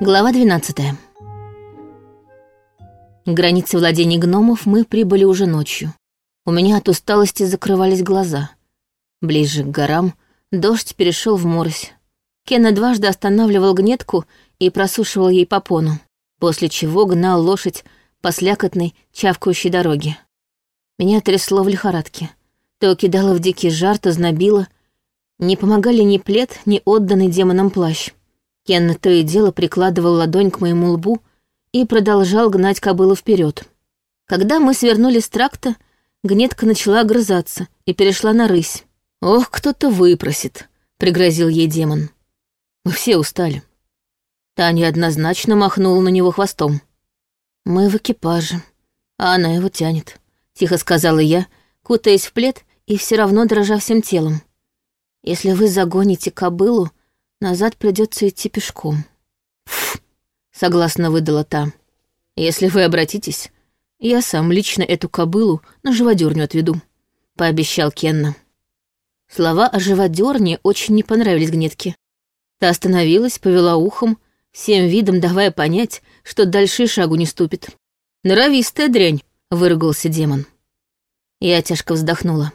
Глава 12 К границе владений гномов мы прибыли уже ночью. У меня от усталости закрывались глаза. Ближе к горам дождь перешел в морось. Кена дважды останавливал гнетку и просушивал ей попону, после чего гнал лошадь по слякотной, чавкающей дороге. Меня трясло в лихорадке. То кидало в дикий жар, то знобило. Не помогали ни плед, ни отданный демонам плащ. Кен то и дело прикладывал ладонь к моему лбу и продолжал гнать кобылу вперед. Когда мы свернули с тракта, гнетка начала огрызаться и перешла на рысь. «Ох, кто-то выпросит», — пригрозил ей демон. Мы все устали. Таня однозначно махнула на него хвостом. «Мы в экипаже, а она его тянет», — тихо сказала я, кутаясь в плед и все равно дрожа всем телом. «Если вы загоните кобылу, назад придется идти пешком». «Фу», — согласно выдала та. «Если вы обратитесь, я сам лично эту кобылу на живодерню отведу», — пообещал Кенна. Слова о живодерне очень не понравились Гнетке. Та остановилась, повела ухом, всем видом давая понять, что дальше шагу не ступит. «Норовистая дрянь», — выругался демон. Я тяжко вздохнула.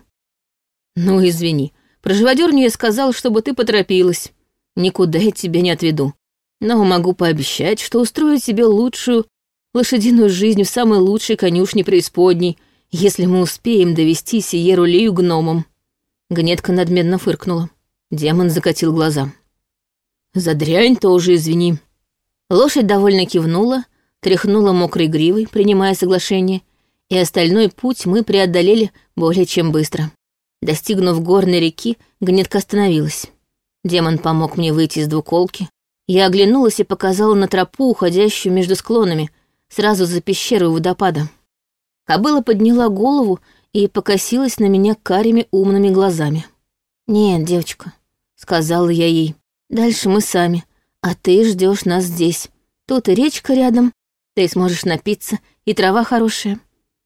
«Ну, извини, про живодерню я сказал, чтобы ты поторопилась. Никуда я тебя не отведу. Но могу пообещать, что устрою тебе лучшую лошадиную жизнь в самой лучшей конюшне преисподней, если мы успеем довести Сиеру Лею гномом». Гнетка надменно фыркнула. Демон закатил глаза. «За дрянь тоже извини». Лошадь довольно кивнула, тряхнула мокрой гривой, принимая соглашение, и остальной путь мы преодолели более чем быстро. Достигнув горной реки, гнетка остановилась. Демон помог мне выйти из двуколки. Я оглянулась и показала на тропу, уходящую между склонами, сразу за пещерой водопада. Кобыла подняла голову и покосилась на меня карими умными глазами. «Нет, девочка», — сказала я ей, — «дальше мы сами, а ты ждешь нас здесь. Тут и речка рядом, ты сможешь напиться, и трава хорошая».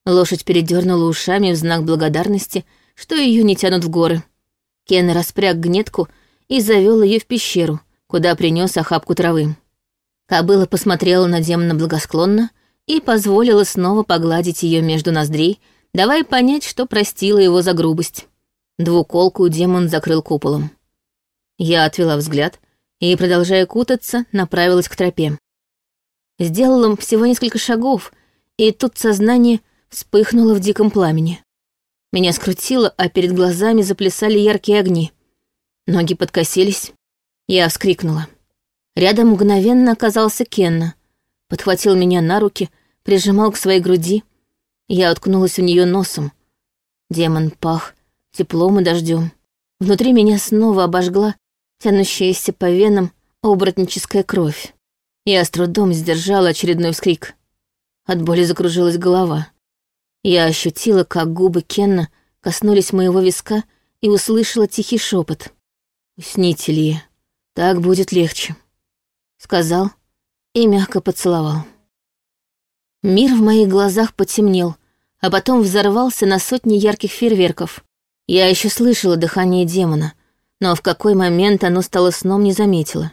Лошадь передернула ушами в знак благодарности, что ее не тянут в горы. Кен распряг гнетку и завел ее в пещеру, куда принес охапку травы. Кобыла посмотрела на демона благосклонно и позволила снова погладить ее между ноздрей, давая понять, что простила его за грубость. Двуколку демон закрыл куполом. Я отвела взгляд и, продолжая кутаться, направилась к тропе. Сделала всего несколько шагов, и тут сознание вспыхнуло в диком пламени. Меня скрутило, а перед глазами заплясали яркие огни. Ноги подкосились. Я вскрикнула. Рядом мгновенно оказался Кенна. Подхватил меня на руки, прижимал к своей груди. Я уткнулась в нее носом. Демон пах теплом и дождем. Внутри меня снова обожгла тянущаяся по венам оборотническая кровь. Я с трудом сдержала очередной вскрик. От боли закружилась голова. Я ощутила, как губы Кенна коснулись моего виска и услышала тихий шепот. «Усните, Лия, так будет легче», — сказал и мягко поцеловал. Мир в моих глазах потемнел, а потом взорвался на сотни ярких фейерверков. Я еще слышала дыхание демона, но в какой момент оно стало сном не заметила.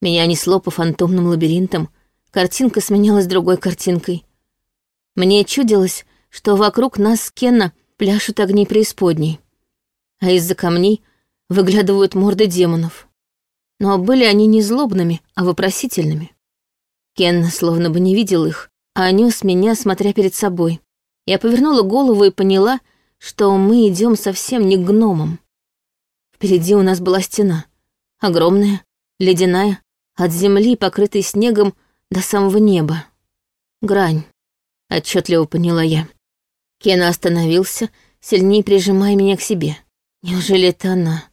Меня несло по фантомным лабиринтам, картинка сменялась другой картинкой. Мне чудилось, что вокруг нас с Кенна пляшут огни преисподней, а из-за камней — выглядывают морды демонов. Но были они не злобными, а вопросительными. Кен словно бы не видел их, а нес меня, смотря перед собой. Я повернула голову и поняла, что мы идем совсем не к гномам. Впереди у нас была стена. Огромная, ледяная, от земли, покрытой снегом, до самого неба. Грань, отчетливо поняла я. Кен остановился, сильнее прижимая меня к себе. Неужели это она?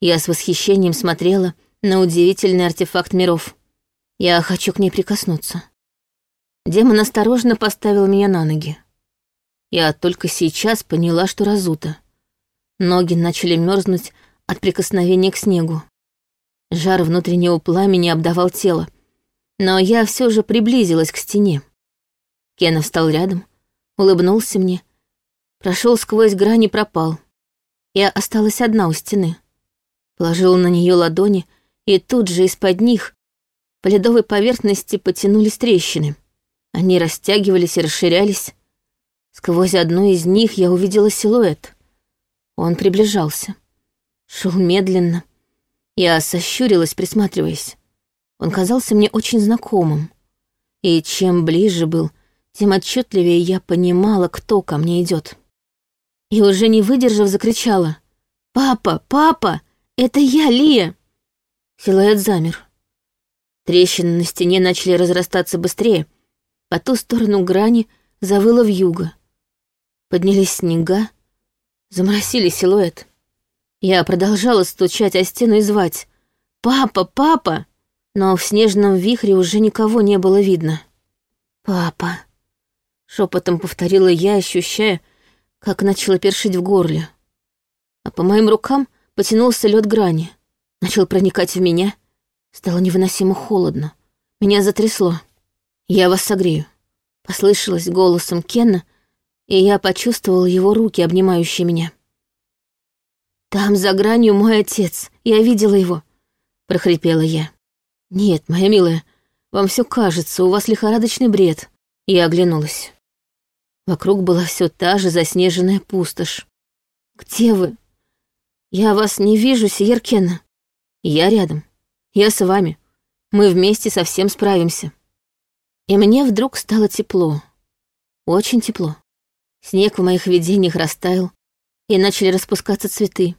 Я с восхищением смотрела на удивительный артефакт миров. Я хочу к ней прикоснуться. Демон осторожно поставил меня на ноги. Я только сейчас поняла, что разута. Ноги начали мерзнуть от прикосновения к снегу. Жар внутреннего пламени обдавал тело, но я все же приблизилась к стене. Кена встал рядом, улыбнулся мне, прошел сквозь грани и пропал. Я осталась одна у стены. Положила на нее ладони, и тут же из-под них По ледовой поверхности потянулись трещины. Они растягивались и расширялись. Сквозь одну из них я увидела силуэт. Он приближался. Шел медленно. Я сощурилась, присматриваясь. Он казался мне очень знакомым. И чем ближе был, тем отчетливее я понимала, кто ко мне идет. И уже не выдержав, закричала. «Папа! Папа! Это я, Лия!» Силуэт замер. Трещины на стене начали разрастаться быстрее. По ту сторону грани завыло вьюга. Поднялись снега, заморосили силуэт. Я продолжала стучать о стену и звать. «Папа! Папа!» Но в снежном вихре уже никого не было видно. «Папа!» — шепотом повторила я, ощущая, как начало першить в горле. А по моим рукам потянулся лед грани начал проникать в меня. Стало невыносимо холодно. Меня затрясло. «Я вас согрею», — послышалось голосом Кенна, и я почувствовала его руки, обнимающие меня. «Там за гранью мой отец, я видела его», — прохрипела я. «Нет, моя милая, вам все кажется, у вас лихорадочный бред». Я оглянулась. Вокруг была все та же заснеженная пустошь. «Где вы? Я вас не вижу, Сиер Кенна». Я рядом. Я с вами. Мы вместе совсем справимся. И мне вдруг стало тепло. Очень тепло. Снег в моих видениях растаял, и начали распускаться цветы.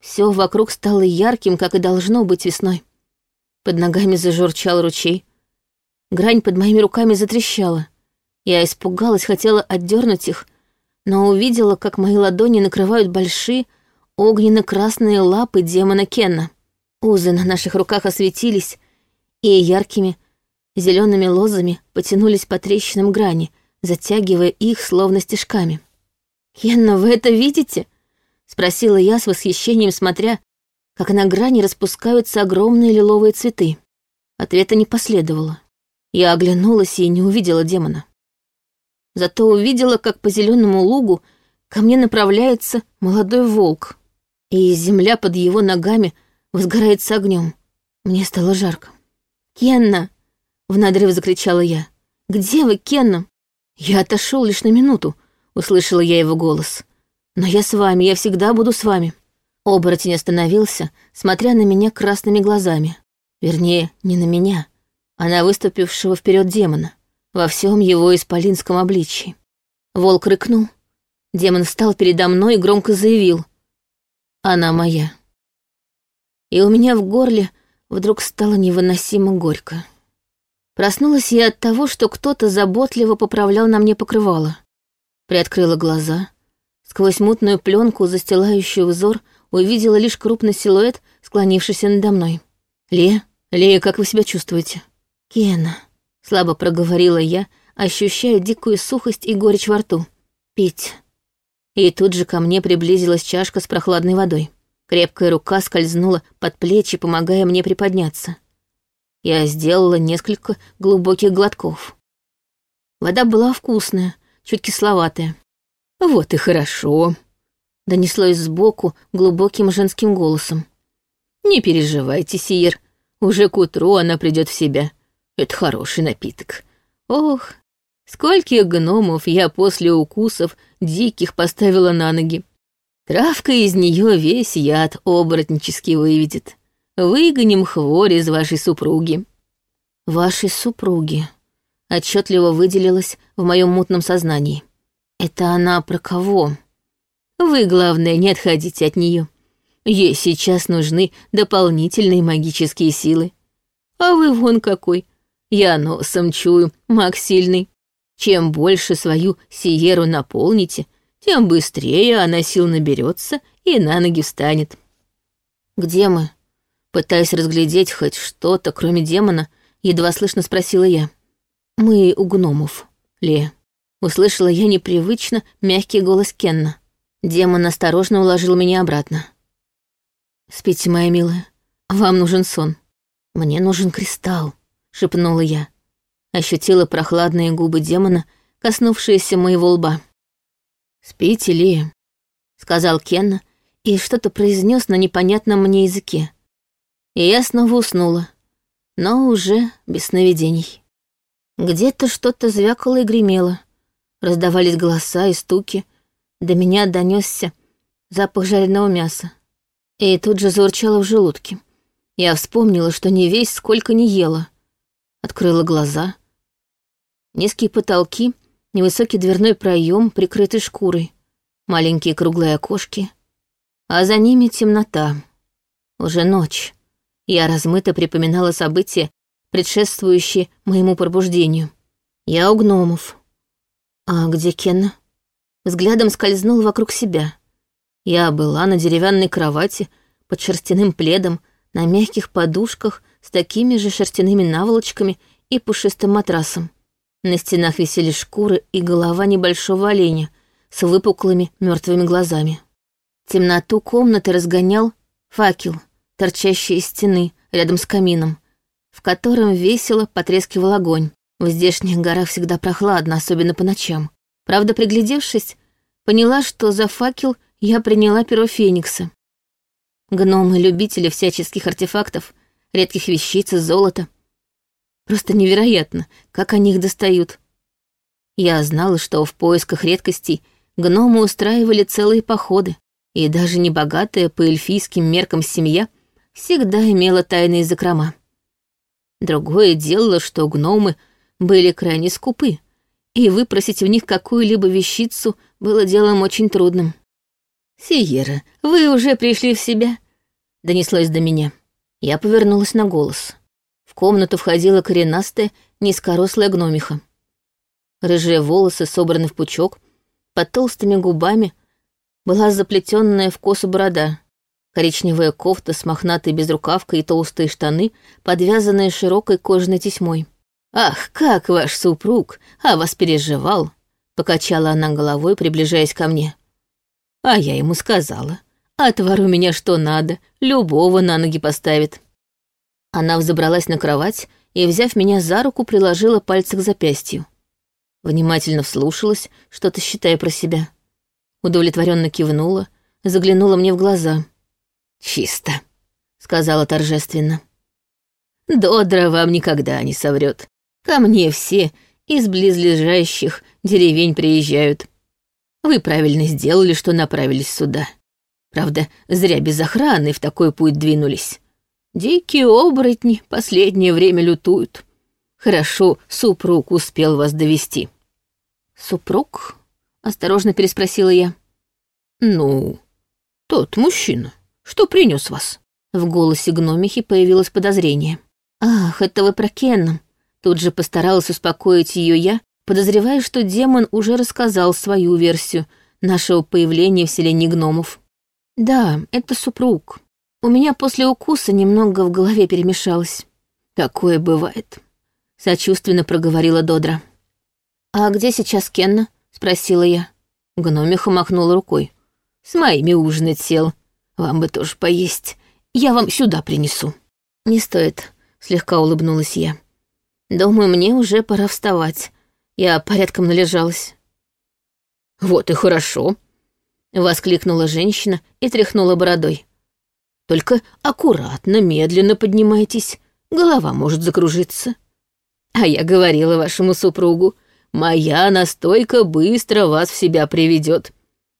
Все вокруг стало ярким, как и должно быть весной. Под ногами зажурчал ручей. Грань под моими руками затрещала. Я испугалась, хотела отдернуть их, но увидела, как мои ладони накрывают большие огненно-красные лапы демона Кенна. Узы на наших руках осветились, и яркими зелеными лозами потянулись по трещинам грани, затягивая их словно стежками. «Кенна, вы это видите?» — спросила я с восхищением, смотря, как на грани распускаются огромные лиловые цветы. Ответа не последовало. Я оглянулась и не увидела демона. Зато увидела, как по зеленому лугу ко мне направляется молодой волк, и земля под его ногами — возгорается огнем. Мне стало жарко. «Кенна!» — в надрыв закричала я. «Где вы, Кенна?» «Я отошел лишь на минуту», — услышала я его голос. «Но я с вами, я всегда буду с вами». Оборотень остановился, смотря на меня красными глазами. Вернее, не на меня, а на выступившего вперед демона, во всем его исполинском обличии. Волк рыкнул. Демон встал передо мной и громко заявил. «Она моя» и у меня в горле вдруг стало невыносимо горько. Проснулась я от того, что кто-то заботливо поправлял на мне покрывало. Приоткрыла глаза. Сквозь мутную пленку, застилающую взор, увидела лишь крупный силуэт, склонившийся надо мной. «Лея, Лея, как вы себя чувствуете?» «Кена», — слабо проговорила я, ощущая дикую сухость и горечь во рту. «Пить». И тут же ко мне приблизилась чашка с прохладной водой. Крепкая рука скользнула под плечи, помогая мне приподняться. Я сделала несколько глубоких глотков. Вода была вкусная, чуть кисловатая. «Вот и хорошо», — донеслось сбоку глубоким женским голосом. «Не переживайте, Сиер, уже к утру она придет в себя. Это хороший напиток. Ох, скольких гномов я после укусов диких поставила на ноги. Травка из нее весь яд оборотнический выведет. Выгоним хворь из вашей супруги». «Вашей супруги», — отчетливо выделилась в моем мутном сознании. «Это она про кого?» «Вы, главное, не отходите от нее. Ей сейчас нужны дополнительные магические силы. А вы вон какой. Я носом чую, маг сильный. Чем больше свою сиеру наполните, — тем быстрее она сил наберется и на ноги встанет. «Где мы?» Пытаясь разглядеть хоть что-то, кроме демона, едва слышно спросила я. «Мы у гномов, Ле». Услышала я непривычно мягкий голос Кенна. Демон осторожно уложил меня обратно. «Спите, моя милая. Вам нужен сон. Мне нужен кристалл», — шепнула я. Ощутила прохладные губы демона, коснувшиеся моего лба. «Спите ли?» — сказал Кен и что-то произнес на непонятном мне языке. И я снова уснула. но уже без сновидений. Где-то что-то звякало и гремело. Раздавались голоса и стуки. До меня донесся запах жареного мяса. И тут же заурчало в желудке. Я вспомнила, что не весь сколько не ела. Открыла глаза. Низкие потолки, невысокий дверной проем, прикрытый шкурой, маленькие круглые окошки, а за ними темнота. Уже ночь. Я размыто припоминала события, предшествующие моему пробуждению. Я у гномов. А где Кен? Взглядом скользнул вокруг себя. Я была на деревянной кровати, под шерстяным пледом, на мягких подушках с такими же шерстяными наволочками и пушистым матрасом. На стенах висели шкуры и голова небольшого оленя с выпуклыми мертвыми глазами. Темноту комнаты разгонял факел, торчащий из стены рядом с камином, в котором весело потрескивал огонь. В здешних горах всегда прохладно, особенно по ночам. Правда, приглядевшись, поняла, что за факел я приняла перо Феникса. Гномы-любители всяческих артефактов, редких вещиц и золота. Просто невероятно, как они их достают. Я знала, что в поисках редкостей гномы устраивали целые походы, и даже небогатая по эльфийским меркам семья всегда имела тайные закрома. Другое дело, что гномы были крайне скупы, и выпросить у них какую-либо вещицу было делом очень трудным. «Сиера, вы уже пришли в себя?» — донеслось до меня. Я повернулась на голос. В комнату входила коренастая, низкорослая гномиха. Рыжие волосы собраны в пучок, под толстыми губами была заплетенная в косу борода, коричневая кофта с мохнатой безрукавкой и толстые штаны, подвязанные широкой кожаной тесьмой. «Ах, как ваш супруг! А вас переживал!» — покачала она головой, приближаясь ко мне. А я ему сказала. Отвар у меня что надо, любого на ноги поставит. Она взобралась на кровать и, взяв меня за руку, приложила пальцы к запястью. Внимательно вслушалась, что-то считая про себя. Удовлетворенно кивнула, заглянула мне в глаза. «Чисто», — сказала торжественно. «Додра вам никогда не соврет. Ко мне все из близлежащих деревень приезжают. Вы правильно сделали, что направились сюда. Правда, зря без охраны в такой путь двинулись. Дикие оборотни последнее время лютуют. Хорошо, супруг успел вас довести. Супруг? Осторожно переспросила я. Ну, тот мужчина, что принес вас. В голосе гномихи появилось подозрение. Ах, это вы про Кенна. Тут же постаралась успокоить ее я, подозревая, что демон уже рассказал свою версию нашего появления в селении гномов. Да, это супруг. У меня после укуса немного в голове перемешалось. Такое бывает. Сочувственно проговорила Додра. «А где сейчас Кенна?» — спросила я. Гномиха махнула рукой. «С моими ужинать сел. Вам бы тоже поесть. Я вам сюда принесу». «Не стоит», — слегка улыбнулась я. «Думаю, мне уже пора вставать. Я порядком належалась. «Вот и хорошо», — воскликнула женщина и тряхнула бородой. «Только аккуратно, медленно поднимайтесь, голова может закружиться. А я говорила вашему супругу, моя настойка быстро вас в себя приведет.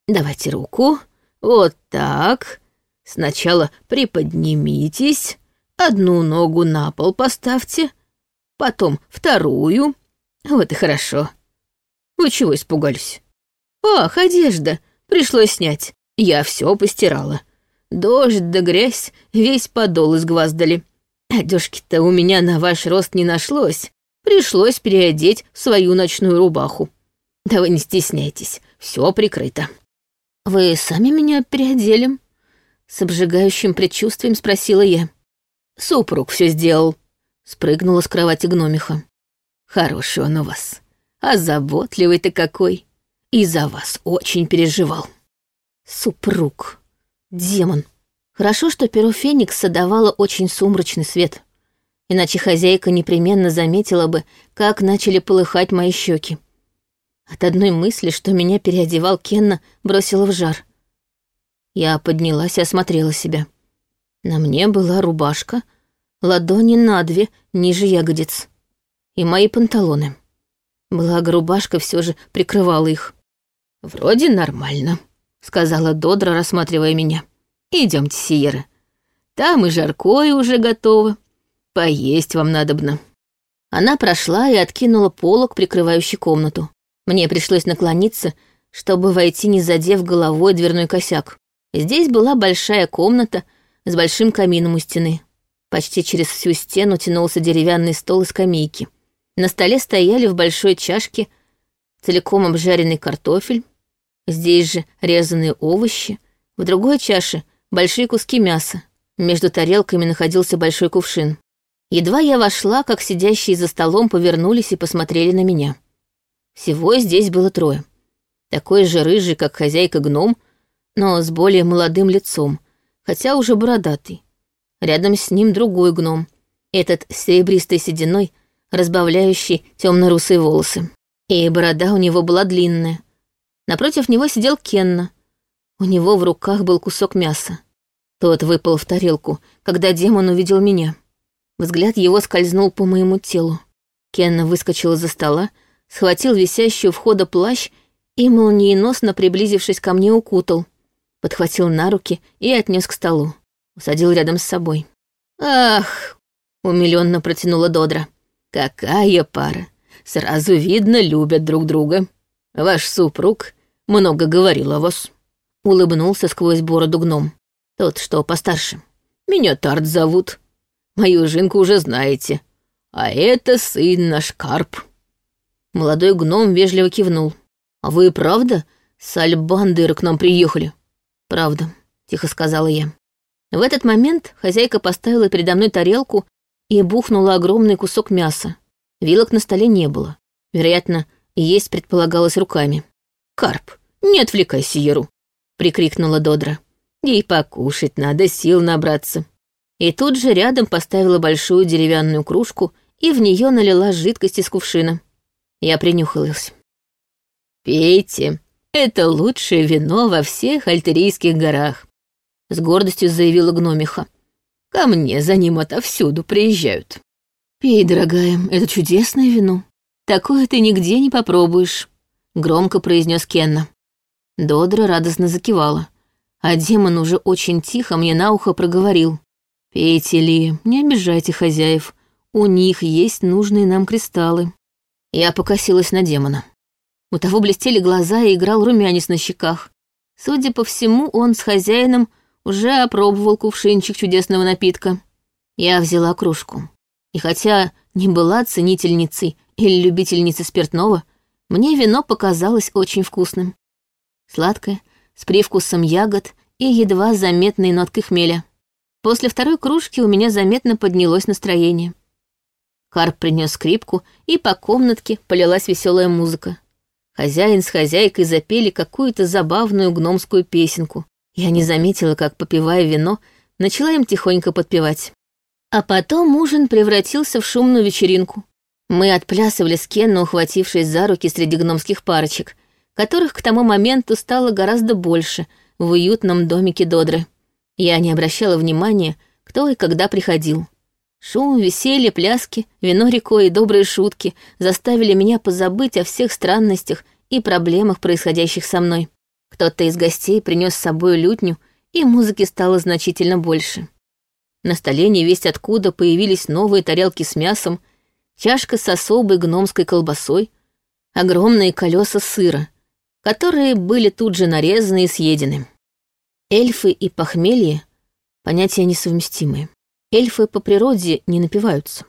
Давайте руку, вот так. Сначала приподнимитесь, одну ногу на пол поставьте, потом вторую, вот и хорошо. Вы чего испугались? Ах, одежда. Пришлось снять. Я все постирала. Дождь да грязь весь подол изгваздали. Одежки-то у меня на ваш рост не нашлось. Пришлось переодеть свою ночную рубаху. Да вы не стесняйтесь, все прикрыто. Вы сами меня переодели? С обжигающим предчувствием спросила я. Супруг все сделал. Спрыгнула с кровати гномиха. Хороший он у вас. А заботливый ты какой. И за вас очень переживал. Супруг. Демон. Хорошо, что перо Феникса давало очень сумрачный свет. Иначе хозяйка непременно заметила бы, как начали полыхать мои щеки. От одной мысли, что меня переодевал Кенна, бросила в жар. Я поднялась и осмотрела себя. На мне была рубашка, ладони на две ниже ягодиц. И мои панталоны. Благо, рубашка все же прикрывала их. «Вроде нормально», — сказала Додра, рассматривая меня. Идемте, Сиера. Там и жаркое уже готово. Поесть вам надобно». Она прошла и откинула полок, прикрывающий комнату. Мне пришлось наклониться, чтобы войти, не задев головой дверной косяк. Здесь была большая комната с большим камином у стены. Почти через всю стену тянулся деревянный стол и скамейки. На столе стояли в большой чашке целиком обжаренный картофель, здесь же резанные овощи, в другой чаше большие куски мяса. Между тарелками находился большой кувшин. Едва я вошла, как сидящие за столом повернулись и посмотрели на меня. Всего здесь было трое. Такой же рыжий, как хозяйка гном, но с более молодым лицом, хотя уже бородатый. Рядом с ним другой гном, этот серебристой сединой, разбавляющий темно-русые волосы. И борода у него была длинная. Напротив него сидел Кенна. У него в руках был кусок мяса. Тот выпал в тарелку, когда демон увидел меня. Взгляд его скользнул по моему телу. Кенна выскочил из-за стола, схватил висящий у входа плащ и, молниеносно приблизившись ко мне, укутал. Подхватил на руки и отнес к столу. Усадил рядом с собой. «Ах!» — умилённо протянула Додра. «Какая пара! Сразу видно, любят друг друга. Ваш супруг много говорил о вас». Улыбнулся сквозь бороду гном. Тот, что постарше. Меня Тарт зовут. Мою жинку уже знаете. А это сын наш Карп. Молодой гном вежливо кивнул. А вы правда с Альбандера к нам приехали? Правда, тихо сказала я. В этот момент хозяйка поставила передо мной тарелку и бухнула огромный кусок мяса. Вилок на столе не было. Вероятно, есть предполагалось руками. «Карп, не отвлекайся, Еру!» — прикрикнула Додра. Ей покушать надо, сил набраться. И тут же рядом поставила большую деревянную кружку и в нее налила жидкость из кувшина. Я принюхалась. «Пейте, это лучшее вино во всех Альтерийских горах», — с гордостью заявила гномиха. «Ко мне за ним отовсюду приезжают». «Пей, дорогая, это чудесное вино. Такое ты нигде не попробуешь», — громко произнес Кенна. Додра радостно закивала а демон уже очень тихо мне на ухо проговорил. «Пейте ли, не обижайте хозяев, у них есть нужные нам кристаллы». Я покосилась на демона. У того блестели глаза и играл румянец на щеках. Судя по всему, он с хозяином уже опробовал кувшинчик чудесного напитка. Я взяла кружку. И хотя не была ценительницей или любительницей спиртного, мне вино показалось очень вкусным. Сладкое, с привкусом ягод и едва заметной ноткой хмеля. После второй кружки у меня заметно поднялось настроение. Карп принес скрипку, и по комнатке полилась веселая музыка. Хозяин с хозяйкой запели какую-то забавную гномскую песенку. Я не заметила, как, попивая вино, начала им тихонько подпевать. А потом ужин превратился в шумную вечеринку. Мы отплясывали с Кенна, ухватившись за руки среди гномских парочек, которых к тому моменту стало гораздо больше в уютном домике Додры. Я не обращала внимания, кто и когда приходил. Шум, веселье, пляски, вино рекой и добрые шутки заставили меня позабыть о всех странностях и проблемах, происходящих со мной. Кто-то из гостей принес с собой лютню, и музыки стало значительно больше. На столе невесть откуда появились новые тарелки с мясом, чашка с особой гномской колбасой, огромные колеса сыра — которые были тут же нарезаны и съедены. Эльфы и похмелье — понятия несовместимые. Эльфы по природе не напиваются.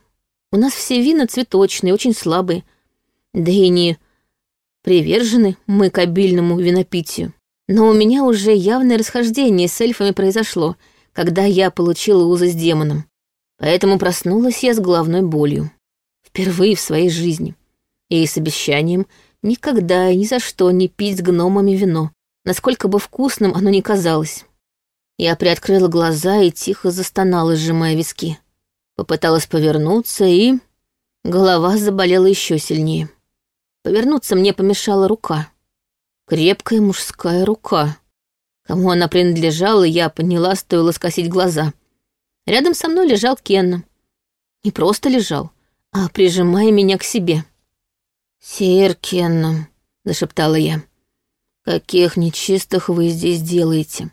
У нас все вина цветочные, очень слабые, да и не привержены мы к обильному винопитию. Но у меня уже явное расхождение с эльфами произошло, когда я получила узы с демоном. Поэтому проснулась я с головной болью. Впервые в своей жизни. И с обещанием — Никогда и ни за что не пить с гномами вино, насколько бы вкусным оно ни казалось. Я приоткрыла глаза и тихо застонала, сжимая виски. Попыталась повернуться, и... Голова заболела еще сильнее. Повернуться мне помешала рука. Крепкая мужская рука. Кому она принадлежала, я поняла, стоило скосить глаза. Рядом со мной лежал Кенна. Не просто лежал, а прижимая меня к себе. «Сир Кенном», — зашептала я, — «каких нечистых вы здесь делаете?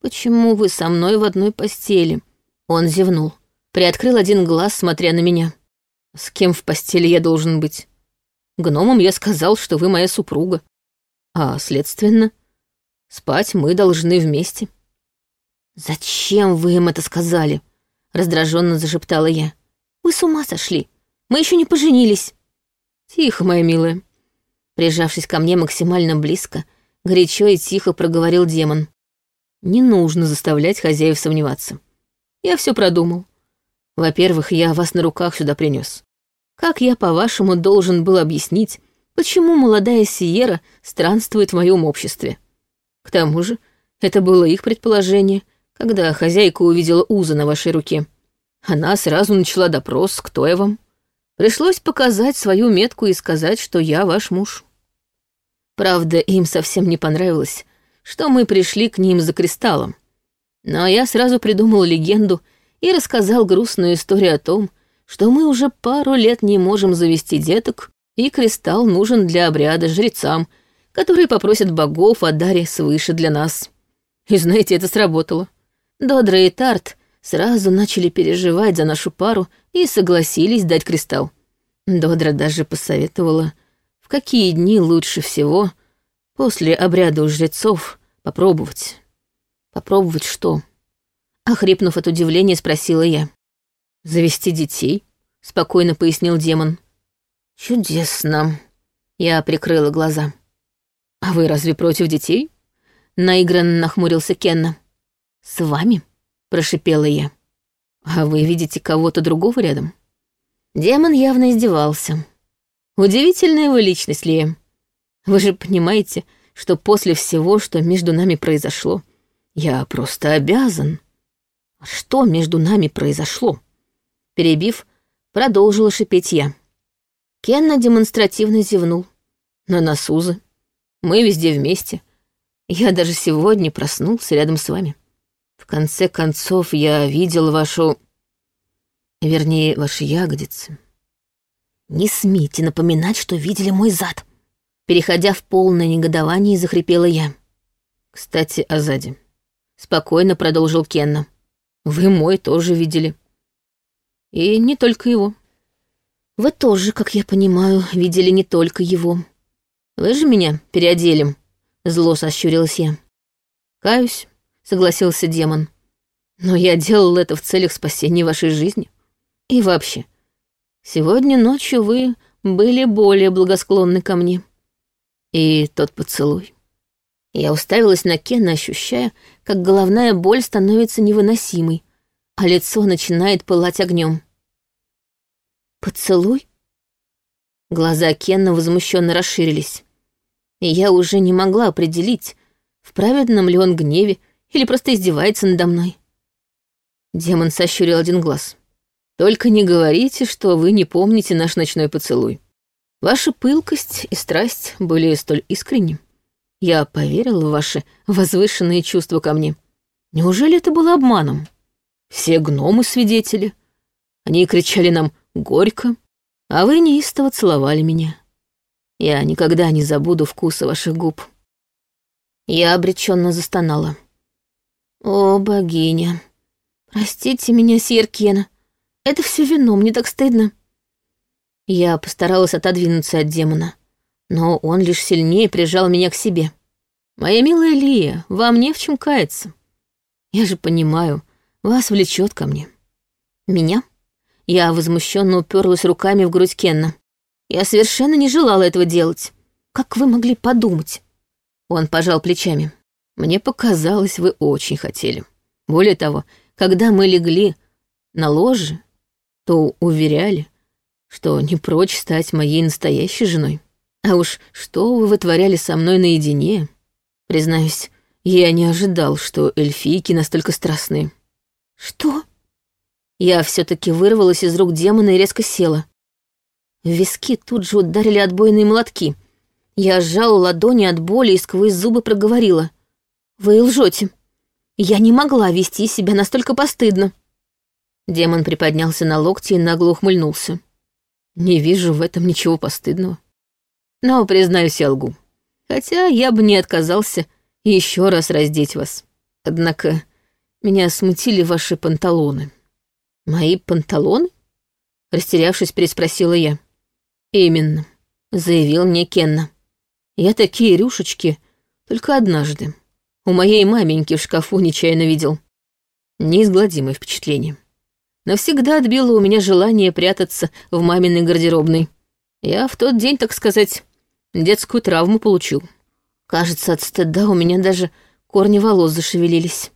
Почему вы со мной в одной постели?» Он зевнул, приоткрыл один глаз, смотря на меня. «С кем в постели я должен быть? Гномом я сказал, что вы моя супруга. А, следственно, спать мы должны вместе». «Зачем вы им это сказали?» — раздраженно зашептала я. «Вы с ума сошли. Мы еще не поженились». «Тихо, моя милая». Прижавшись ко мне максимально близко, горячо и тихо проговорил демон. «Не нужно заставлять хозяев сомневаться. Я все продумал. Во-первых, я вас на руках сюда принес. Как я, по-вашему, должен был объяснить, почему молодая Сиера странствует в моем обществе? К тому же, это было их предположение, когда хозяйка увидела узы на вашей руке. Она сразу начала допрос, кто я вам. Пришлось показать свою метку и сказать, что я ваш муж. Правда, им совсем не понравилось, что мы пришли к ним за кристаллом. Но я сразу придумал легенду и рассказал грустную историю о том, что мы уже пару лет не можем завести деток, и кристалл нужен для обряда жрецам, которые попросят богов о даре свыше для нас. И знаете, это сработало. Додра и Тарт сразу начали переживать за нашу пару и согласились дать кристалл. Додра даже посоветовала, в какие дни лучше всего после обряда у жрецов попробовать. Попробовать что? Охрипнув от удивления, спросила я. «Завести детей?» — спокойно пояснил демон. «Чудесно!» — я прикрыла глаза. «А вы разве против детей?» — наигранно нахмурился Кенна. «С вами?» — прошипела я. «А вы видите кого-то другого рядом?» Демон явно издевался. «Удивительная вы личность, Лея. Вы же понимаете, что после всего, что между нами произошло, я просто обязан...» «Что между нами произошло?» Перебив, продолжила шипеть я. Кенна демонстративно зевнул. «На носузы. Мы везде вместе. Я даже сегодня проснулся рядом с вами». В конце концов, я видел вашу... Вернее, ваши ягодицы. Не смейте напоминать, что видели мой зад. Переходя в полное негодование, захрипела я. Кстати, о заде. Спокойно продолжил Кенна. Вы мой тоже видели. И не только его. Вы тоже, как я понимаю, видели не только его. Вы же меня переодели. Зло сощурилась я. Каюсь, согласился демон. Но я делал это в целях спасения вашей жизни. И вообще, сегодня ночью вы были более благосклонны ко мне. И тот поцелуй. Я уставилась на Кена, ощущая, как головная боль становится невыносимой, а лицо начинает пылать огнем. «Поцелуй?» Глаза Кена возмущенно расширились, и я уже не могла определить, в праведном ли он гневе или просто издевается надо мной? Демон сощурил один глаз. Только не говорите, что вы не помните наш ночной поцелуй. Ваша пылкость и страсть были столь искренни. Я поверила в ваши возвышенные чувства ко мне. Неужели это было обманом? Все гномы свидетели. Они кричали нам «горько», а вы неистово целовали меня. Я никогда не забуду вкуса ваших губ. Я обреченно застонала. «О, богиня! Простите меня, Сьеркена. Это все вино, мне так стыдно». Я постаралась отодвинуться от демона, но он лишь сильнее прижал меня к себе. «Моя милая Лия, вам не в чем каяться. Я же понимаю, вас влечет ко мне». «Меня?» Я возмущенно уперлась руками в грудь Кенна. «Я совершенно не желала этого делать. Как вы могли подумать?» Он пожал плечами. Мне показалось, вы очень хотели. Более того, когда мы легли на ложе, то уверяли, что не прочь стать моей настоящей женой. А уж что вы вытворяли со мной наедине? Признаюсь, я не ожидал, что эльфийки настолько страстные. Что? Я все таки вырвалась из рук демона и резко села. В виски тут же ударили отбойные молотки. Я сжала ладони от боли и сквозь зубы проговорила. Вы лжете. Я не могла вести себя настолько постыдно. Демон приподнялся на локти и нагло ухмыльнулся. Не вижу в этом ничего постыдного. Но, признаюсь, я лгу. Хотя я бы не отказался еще раз раздеть вас. Однако меня смутили ваши панталоны. Мои панталоны? Растерявшись, переспросила я. Именно, заявил мне Кенна. Я такие рюшечки только однажды. У моей маменьки в шкафу нечаянно видел. Неизгладимое впечатление. Навсегда отбило у меня желание прятаться в маминой гардеробной. Я в тот день, так сказать, детскую травму получил. Кажется, от стыда у меня даже корни волос зашевелились.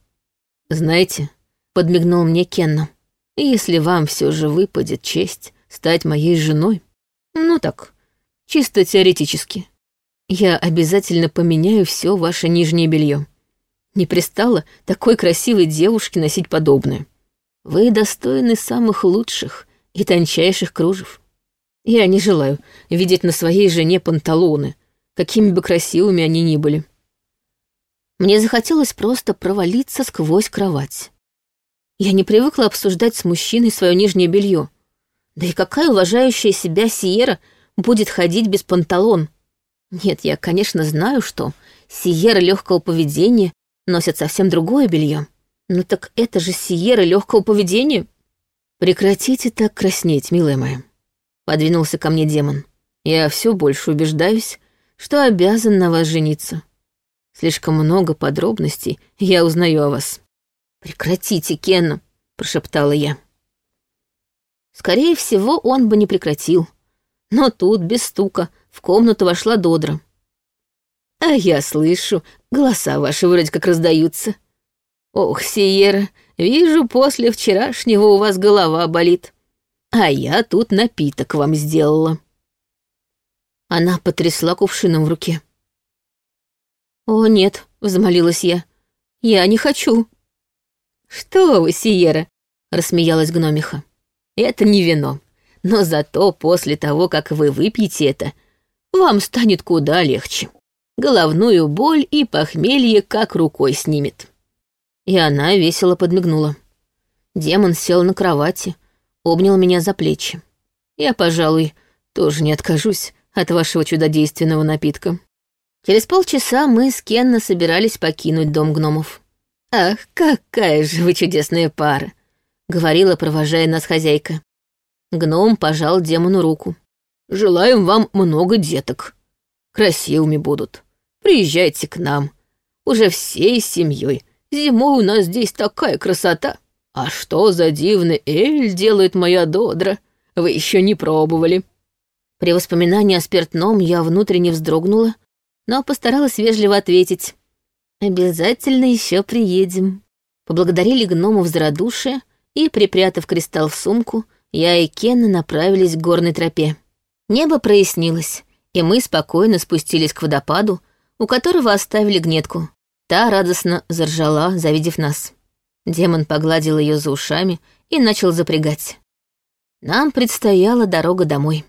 Знаете, подмигнул мне Кенна, если вам все же выпадет честь стать моей женой, ну так, чисто теоретически, я обязательно поменяю все ваше нижнее белье. Не пристало такой красивой девушке носить подобное. Вы достойны самых лучших и тончайших кружев. Я не желаю видеть на своей жене панталоны, какими бы красивыми они ни были. Мне захотелось просто провалиться сквозь кровать. Я не привыкла обсуждать с мужчиной свое нижнее белье. Да и какая уважающая себя Сиера будет ходить без панталон? Нет, я, конечно, знаю, что Сиера легкого поведения носят совсем другое белье. Ну так это же Сиера легкого поведения. Прекратите так краснеть, милая моя. Подвинулся ко мне демон. Я все больше убеждаюсь, что обязан на вас жениться. Слишком много подробностей я узнаю о вас. Прекратите, Кен, прошептала я. Скорее всего, он бы не прекратил. Но тут, без стука, в комнату вошла Додра. «А я слышу, голоса ваши вроде как раздаются. Ох, Сиера, вижу, после вчерашнего у вас голова болит. А я тут напиток вам сделала». Она потрясла кувшином в руке. «О, нет», — взмолилась я, — «я не хочу». «Что вы, Сиера?» — рассмеялась гномиха. «Это не вино, но зато после того, как вы выпьете это, вам станет куда легче. Головную боль и похмелье как рукой снимет». И она весело подмигнула. Демон сел на кровати, обнял меня за плечи. Я, пожалуй, тоже не откажусь от вашего чудодейственного напитка. Через полчаса мы с Кенна собирались покинуть дом гномов. «Ах, какая же вы чудесная пара!» — говорила, провожая нас хозяйка. Гном пожал демону руку. «Желаем вам много деток. Красивыми будут. Приезжайте к нам. Уже всей семьей. Зимой у нас здесь такая красота. А что за дивный эль делает моя Додра? Вы еще не пробовали». При воспоминании о спиртном я внутренне вздрогнула, но постаралась вежливо ответить. «Обязательно еще приедем». Поблагодарили гномов за радушие, и, припрятав кристалл в сумку, я и Кенна направились к горной тропе. Небо прояснилось, и мы спокойно спустились к водопаду, у которого оставили гнетку. Та радостно заржала, завидев нас. Демон погладил ее за ушами и начал запрягать. Нам предстояла дорога домой.